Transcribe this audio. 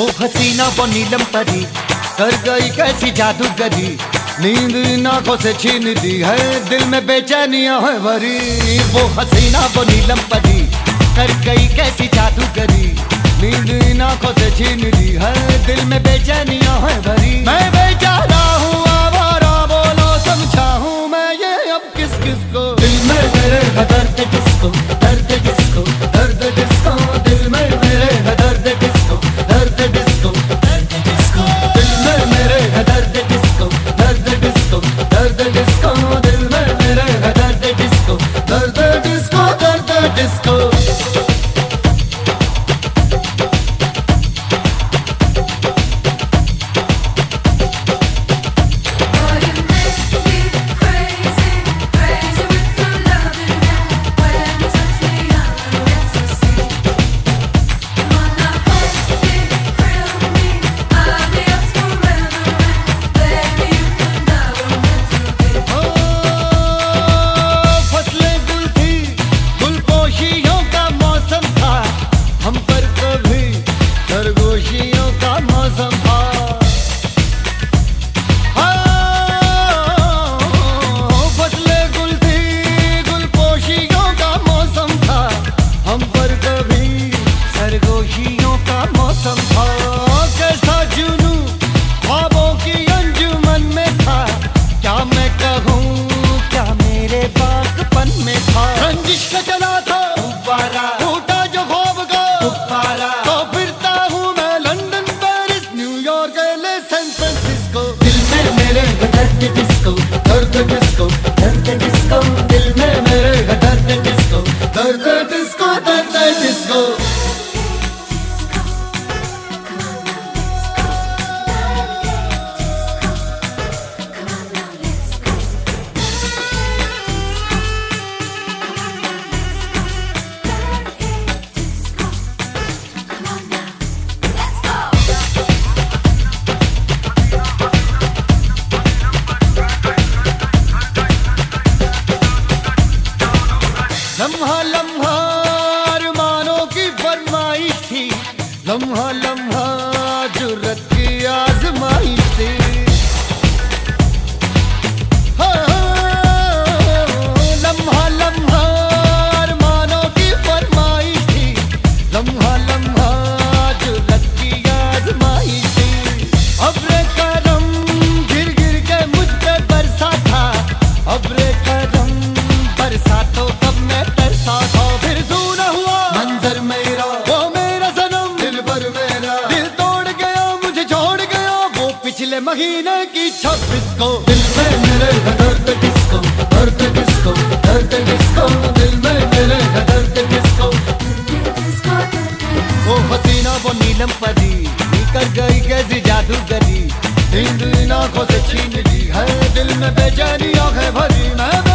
हो हसीना वो नीलम परी कर गई कैसी जादूगरी। नींद इन से छीन दी है, दिल में बेचैनिया है भरी। वो हसीना वो नीलम परी कर गई कैसी जादूगरी। नींद इन को से छीन दी है, दिल में बेचैनिया है भरी। मैं just लम्हा लम्हा अरमानों की फरमाइश थी। लम्हा लम्हा महीने की छब्बीस को दिल में मेरे दर्द किसको दर्द किसको दर्द किसको दिल में मेरे दर्द किसको वो हसीना, वो नीलम परी निकल गई कैसी जादूगरी। नींद इन आँखों से छीन ली है, दिल में बेचैनी आँखें भरी, मैं